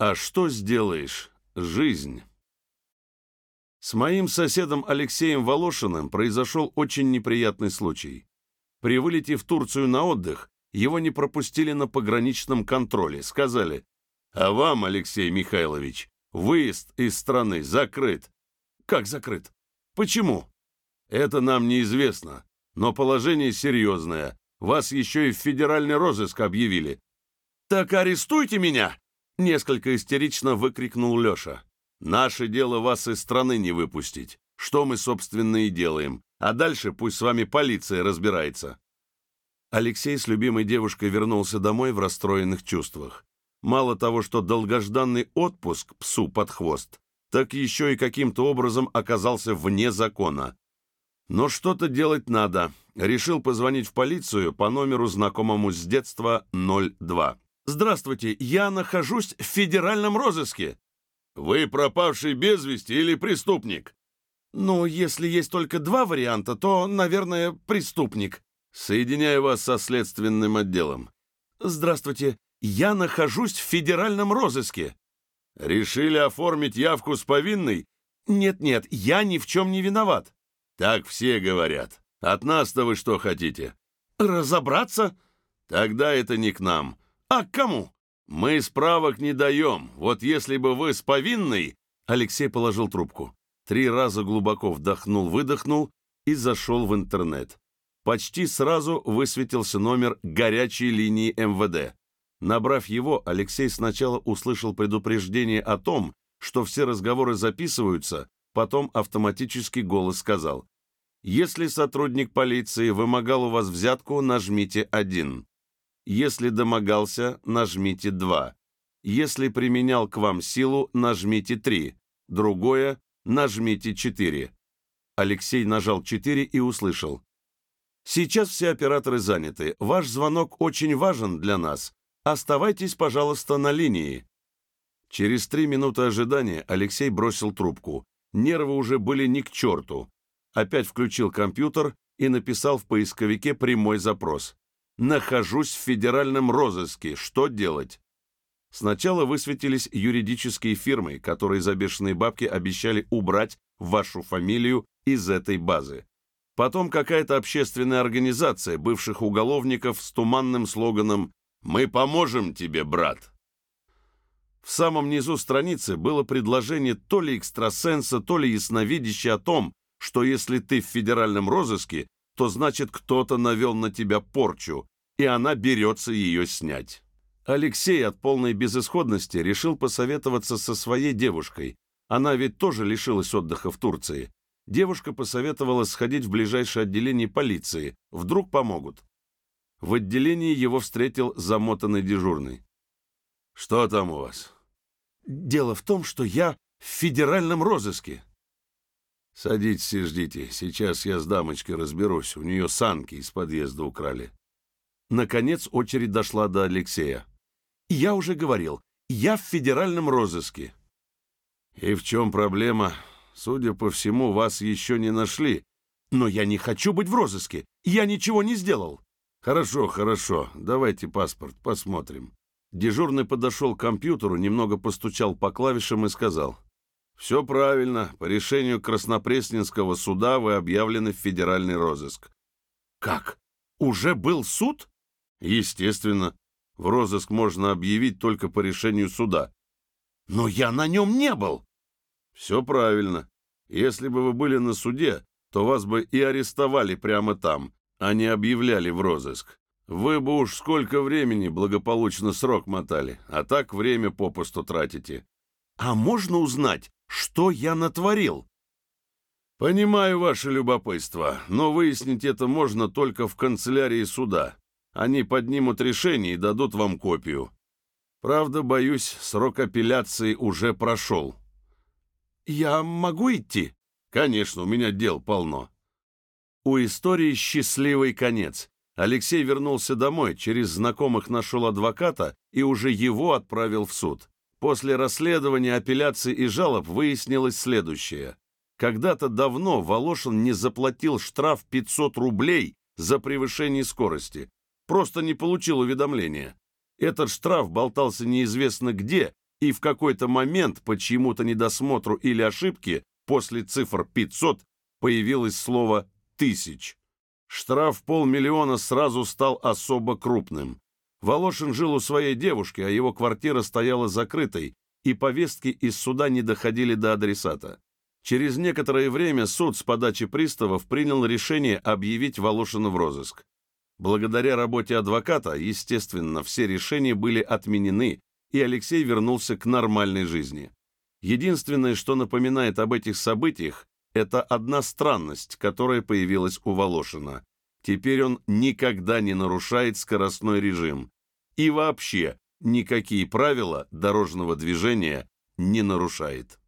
А что сделаешь? Жизнь. С моим соседом Алексеем Волошиным произошел очень неприятный случай. При вылете в Турцию на отдых его не пропустили на пограничном контроле. Сказали, а вам, Алексей Михайлович, выезд из страны закрыт. Как закрыт? Почему? Это нам неизвестно, но положение серьезное. Вас еще и в федеральный розыск объявили. «Так арестуйте меня!» — несколько истерично выкрикнул Леша. «Наше дело вас из страны не выпустить. Что мы, собственно, и делаем. А дальше пусть с вами полиция разбирается». Алексей с любимой девушкой вернулся домой в расстроенных чувствах. Мало того, что долгожданный отпуск псу под хвост, так еще и каким-то образом оказался вне закона. Но что-то делать надо. Решил позвонить в полицию по номеру, знакомому с детства 02. «Здравствуйте, я нахожусь в федеральном розыске». «Вы пропавший без вести или преступник?» «Ну, если есть только два варианта, то, наверное, преступник». «Соединяю вас со следственным отделом». «Здравствуйте, я нахожусь в федеральном розыске». «Решили оформить явку с повинной?» «Нет-нет, я ни в чем не виноват». Так все говорят. От нас-то вы что хотите? Разобраться? Тогда это не к нам. А к кому? Мы справок не даем. Вот если бы вы с повинной... Алексей положил трубку. Три раза глубоко вдохнул-выдохнул и зашел в интернет. Почти сразу высветился номер горячей линии МВД. Набрав его, Алексей сначала услышал предупреждение о том, что все разговоры записываются, потом автоматический голос сказал если сотрудник полиции вымогал у вас взятку, нажмите 1. Если домогался, нажмите 2. Если применял к вам силу, нажмите 3. Другое – нажмите 4. Алексей нажал 4 и услышал. «Сейчас все операторы заняты. Ваш звонок очень важен для нас. Оставайтесь, пожалуйста, на линии». Через три минуты ожидания Алексей бросил трубку. Нервы уже были ни к черту опять включил компьютер и написал в поисковике прямой запрос. «Нахожусь в федеральном розыске. Что делать?» Сначала высветились юридические фирмы, которые за бешеные бабки обещали убрать вашу фамилию из этой базы. Потом какая-то общественная организация бывших уголовников с туманным слоганом «Мы поможем тебе, брат». В самом низу страницы было предложение то ли экстрасенса, то ли ясновидящего о том, что если ты в федеральном розыске, то значит кто-то навел на тебя порчу, и она берется ее снять. Алексей от полной безысходности решил посоветоваться со своей девушкой. Она ведь тоже лишилась отдыха в Турции. Девушка посоветовала сходить в ближайшее отделение полиции. Вдруг помогут. В отделении его встретил замотанный дежурный. «Что там у вас?» «Дело в том, что я в федеральном розыске». «Садитесь и ждите. Сейчас я с дамочкой разберусь. У нее санки из подъезда украли». Наконец очередь дошла до Алексея. «Я уже говорил, я в федеральном розыске». «И в чем проблема? Судя по всему, вас еще не нашли». «Но я не хочу быть в розыске. Я ничего не сделал». «Хорошо, хорошо. Давайте паспорт, посмотрим». Дежурный подошел к компьютеру, немного постучал по клавишам и сказал. «Все правильно. По решению Краснопресненского суда вы объявлены в федеральный розыск». «Как? Уже был суд?» «Естественно. В розыск можно объявить только по решению суда». «Но я на нем не был!» «Все правильно. Если бы вы были на суде, то вас бы и арестовали прямо там, а не объявляли в розыск. Вы бы уж сколько времени благополучно срок мотали, а так время попусту тратите». «А можно узнать, что я натворил? Понимаю ваше любопытство, но выяснить это можно только в канцелярии суда. Они поднимут решение и дадут вам копию. Правда, боюсь, срок апелляции уже прошел. Я могу идти? Конечно, у меня дел полно. У истории счастливый конец. Алексей вернулся домой, через знакомых нашел адвоката и уже его отправил в суд. После расследования, апелляций и жалоб выяснилось следующее. Когда-то давно Волошин не заплатил штраф 500 рублей за превышение скорости. Просто не получил уведомления. Этот штраф болтался неизвестно где, и в какой-то момент по чьему-то недосмотру или ошибке после цифр 500 появилось слово «тысяч». Штраф полмиллиона сразу стал особо крупным. Волошин жил у своей девушки, а его квартира стояла закрытой, и повестки из суда не доходили до адресата. Через некоторое время суд с подачи приставов принял решение объявить Волошина в розыск. Благодаря работе адвоката, естественно, все решения были отменены, и Алексей вернулся к нормальной жизни. Единственное, что напоминает об этих событиях, это одна странность, которая появилась у Волошина. Теперь он никогда не нарушает скоростной режим. И вообще никакие правила дорожного движения не нарушает.